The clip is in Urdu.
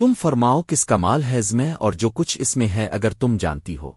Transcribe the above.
تم فرماؤ کس کا مال ہے میں اور جو کچھ اس میں ہے اگر تم جانتی ہو۔